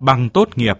Bằng tốt nghiệp.